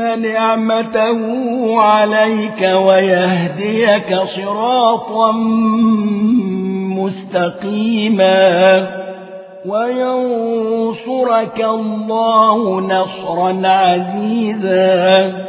نعمته عليك ويهديك صراطا مستقيما وينصرك الله نصرا عزيزا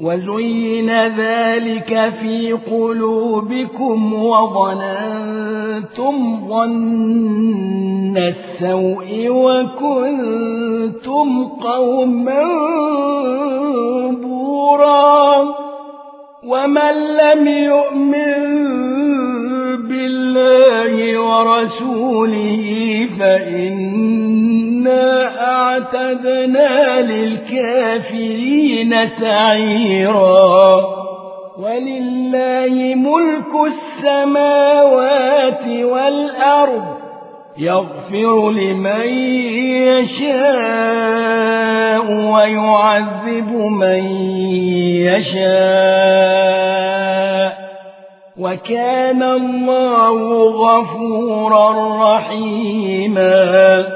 وزين ذلك في قلوبكم وظننتم ظن السوء وكنتم قوما بورا ومن لم يؤمن بالله ورسوله فإنا أعتدنا للكافرين سعيرا. ولله ملك السماوات والأرض يغفر لمن يشاء ويعذب من يشاء. وكان الله غفورا رحيما.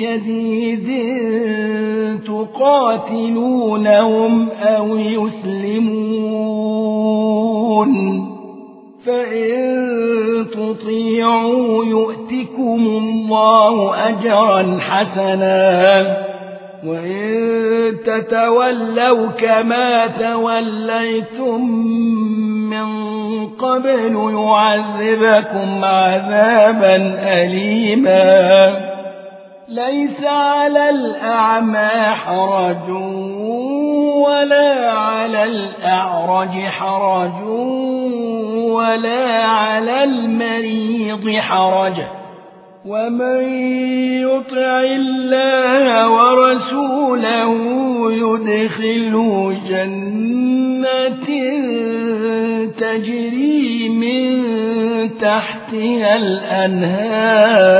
شديد تقاتلونهم أو يسلمون. فإن تطيعوا يؤتكم الله أجرا حسنا. وإن تتولوا كما توليتم من قبل يعذبكم عذابا أليما. ليس على الأعمى حرج ولا على الأعرج حرج ولا على المريض حرج. ومن يطع الله ورسوله يدخله جنات تجري من تحتها الأنهار.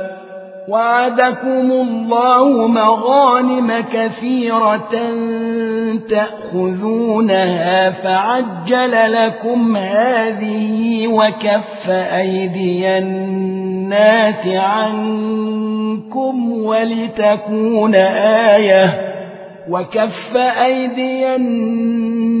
وعدكم الله مغانم كثيرة تأخذونها فعجل لكم هذه وكف أيدي الناس عنكم ولتكون آية وكف أيدي الناس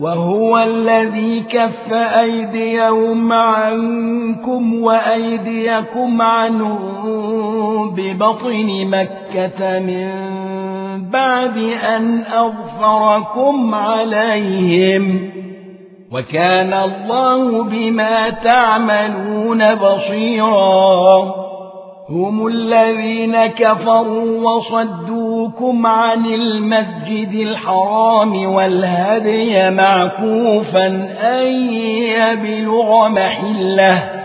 وهو الذي كف أيديهم عنكم وأيديكم عنه ببطن مكة من بعد أن أغفركم عليهم. وكان الله بما تعملون بصيرا. هم الذين كفروا وصدوكم عن المسجد الحرام والهدي معكوفا أن يبلغ محلة